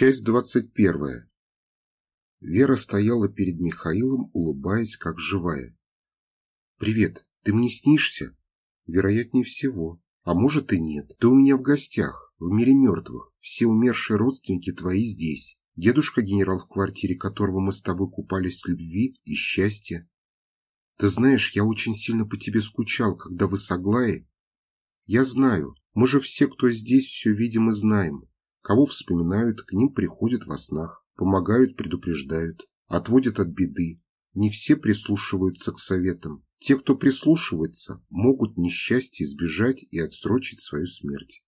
Часть двадцать первая. Вера стояла перед Михаилом, улыбаясь, как живая. «Привет, ты мне снишься?» «Вероятнее всего. А может и нет. Ты у меня в гостях, в мире мертвых. Все умершие родственники твои здесь. Дедушка генерал в квартире, которого мы с тобой купались в любви и счастье. Ты знаешь, я очень сильно по тебе скучал, когда вы с Аглаей. Я знаю, мы же все, кто здесь, все видим и знаем. Кого вспоминают, к ним приходят во снах, помогают, предупреждают, отводят от беды. Не все прислушиваются к советам. Те, кто прислушивается, могут несчастье избежать и отсрочить свою смерть.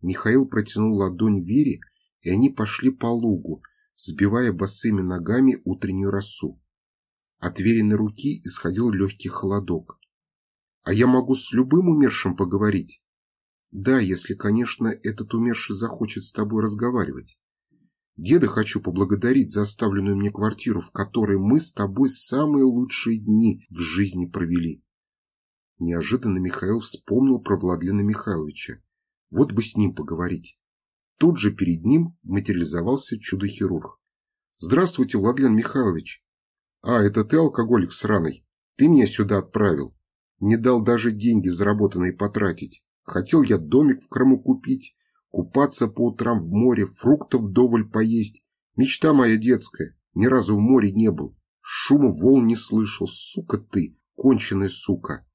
Михаил протянул ладонь Вере, и они пошли по лугу, сбивая босыми ногами утреннюю росу. От Вериной руки исходил легкий холодок. «А я могу с любым умершим поговорить?» Да, если, конечно, этот умерший захочет с тобой разговаривать. Деда хочу поблагодарить за оставленную мне квартиру, в которой мы с тобой самые лучшие дни в жизни провели. Неожиданно Михаил вспомнил про Владлена Михайловича. Вот бы с ним поговорить. Тут же перед ним материализовался чудо-хирург. «Здравствуйте, Владлен Михайлович!» «А, это ты, алкоголик сраный? Ты меня сюда отправил. Не дал даже деньги заработанные потратить. Хотел я домик в Крыму купить, купаться по утрам в море, фруктов вдоволь поесть. Мечта моя детская, ни разу в море не был. Шума волн не слышал. Сука ты, конченая сука.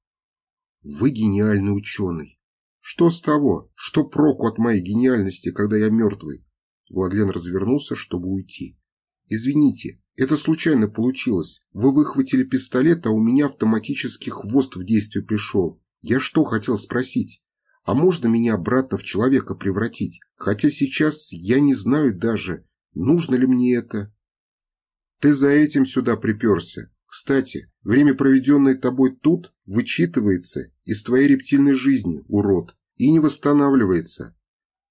Вы гениальный ученый. Что с того? Что проку от моей гениальности, когда я мертвый? Владлен развернулся, чтобы уйти. Извините, это случайно получилось. Вы выхватили пистолет, а у меня автоматически хвост в действие пришел. Я что хотел спросить? А можно меня обратно в человека превратить? Хотя сейчас я не знаю даже, нужно ли мне это. Ты за этим сюда приперся. Кстати, время, проведенное тобой тут, вычитывается из твоей рептильной жизни, урод, и не восстанавливается.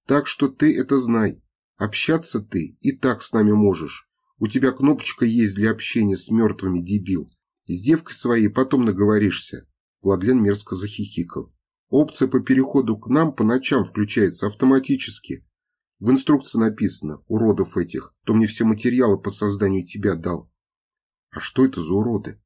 Так что ты это знай. Общаться ты и так с нами можешь. У тебя кнопочка есть для общения с мертвыми, дебил. С девкой своей потом наговоришься. Владлен мерзко захихикал. Опция по переходу к нам по ночам включается автоматически. В инструкции написано, уродов этих, кто мне все материалы по созданию тебя дал. А что это за уроды?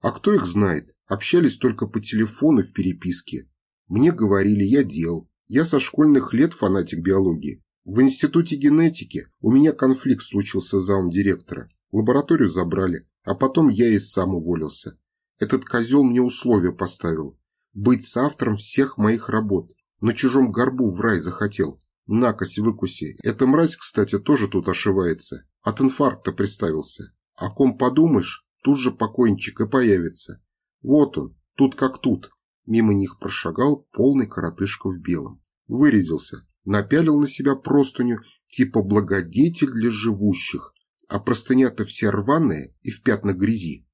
А кто их знает? Общались только по телефону в переписке. Мне говорили, я делал. Я со школьных лет фанатик биологии. В институте генетики у меня конфликт случился с замом директора. Лабораторию забрали, а потом я и сам уволился. Этот козел мне условия поставил быть соавтором всех моих работ. На чужом горбу в рай захотел. Накось выкуси. Эта мразь, кстати, тоже тут ошивается. От инфаркта приставился. О ком подумаешь, тут же покойничек и появится. Вот он, тут как тут. Мимо них прошагал полный коротышка в белом. Вырядился, напялил на себя простыню, типа благодетель для живущих, а простыня-то вся рваная и в пятнах грязи.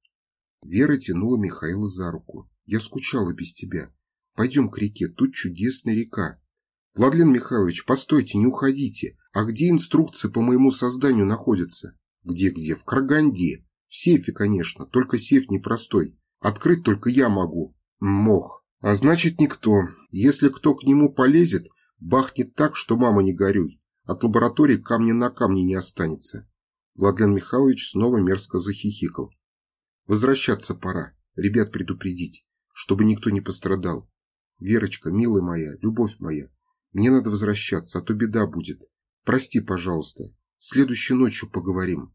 Вера тянула Михаила за руку. Я скучала без тебя. Пойдем к реке, тут чудесная река. Владлен Михайлович, постойте, не уходите. А где инструкции по моему созданию находятся? Где-где? В Караганде. В сейфе, конечно, только сейф непростой. Открыть только я могу. Мох. А значит, никто. Если кто к нему полезет, бахнет так, что мама не горюй. От лаборатории камня на камне не останется. Владлен Михайлович снова мерзко захихикал. Возвращаться пора. Ребят предупредить чтобы никто не пострадал. Верочка, милая моя, любовь моя, мне надо возвращаться, а то беда будет. Прости, пожалуйста. Следующей ночью поговорим.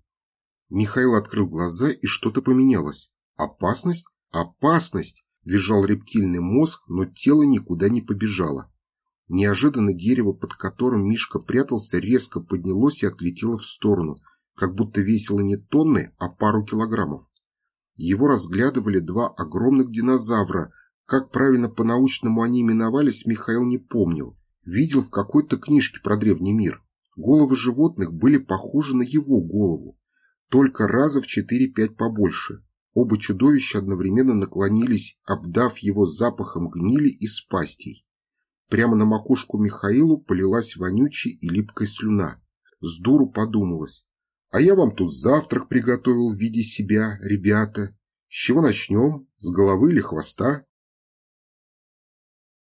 Михаил открыл глаза, и что-то поменялось. Опасность? Опасность! Визжал рептильный мозг, но тело никуда не побежало. Неожиданно дерево, под которым Мишка прятался, резко поднялось и отлетело в сторону, как будто весило не тонны, а пару килограммов. Его разглядывали два огромных динозавра. Как правильно по-научному они именовались, Михаил не помнил. Видел в какой-то книжке про древний мир. Головы животных были похожи на его голову, только раза в 4-5 побольше. Оба чудовища одновременно наклонились, обдав его запахом гнили и спастей. Прямо на макушку Михаилу полилась вонючая и липкая слюна. С дуру подумалось, а я вам тут завтрак приготовил в виде себя, ребята. С чего начнем? С головы или хвоста?